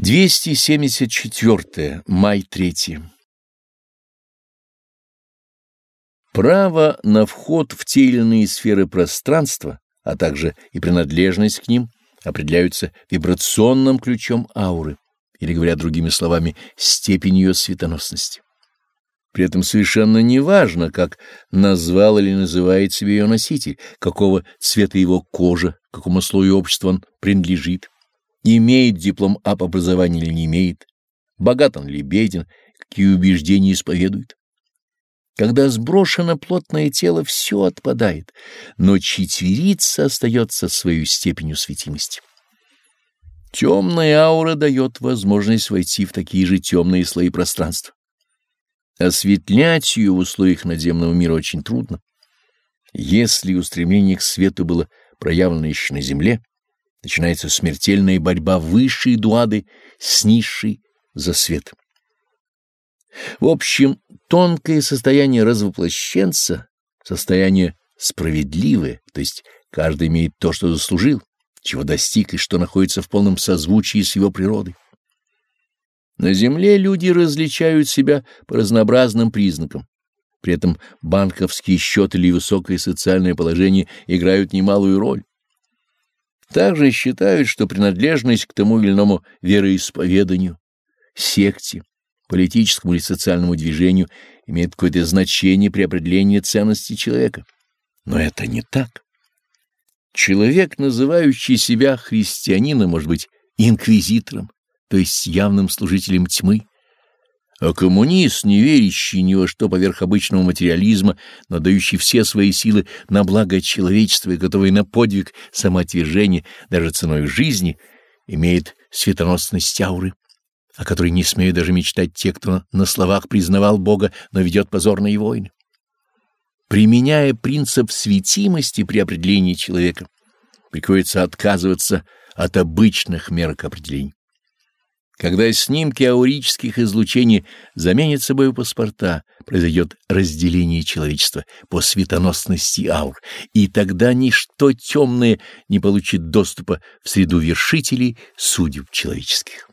274. Май 3. Право на вход в те или иные сферы пространства, а также и принадлежность к ним, определяются вибрационным ключом ауры, или, говоря другими словами, степень ее светоносности. При этом совершенно не важно, как назвал или называет себе ее носитель, какого цвета его кожа, какому слою общества он принадлежит имеет диплом об образовании или не имеет, богат он или беден, какие убеждения исповедует. Когда сброшено плотное тело, все отпадает, но четверица остается своей степенью светимости. Темная аура дает возможность войти в такие же темные слои пространства. Осветлять ее в условиях надземного мира очень трудно. Если устремление к свету было проявлено еще на земле, начинается смертельная борьба высшей дуады с низшей за свет. В общем, тонкое состояние развоплощенца, состояние справедливое, то есть каждый имеет то, что заслужил, чего достиг и что находится в полном созвучии с его природой. На земле люди различают себя по разнообразным признакам. При этом банковский счет или высокое социальное положение играют немалую роль. Также считают, что принадлежность к тому или иному вероисповеданию, секте, политическому или социальному движению имеет какое-то значение при определении ценности человека. Но это не так. Человек, называющий себя христианином, может быть инквизитором, то есть явным служителем тьмы, а коммунист, не верящий ни во что поверх обычного материализма, но дающий все свои силы на благо человечества и готовый на подвиг самоотвержения даже ценой жизни, имеет светоносность ауры, о которой не смеют даже мечтать те, кто на словах признавал Бога, но ведет позорные войны. Применяя принцип светимости при определении человека, приходится отказываться от обычных мерок определения. Когда снимки аурических излучений заменят собой паспорта, произойдет разделение человечества по светоносности аур, и тогда ничто темное не получит доступа в среду вершителей судеб человеческих.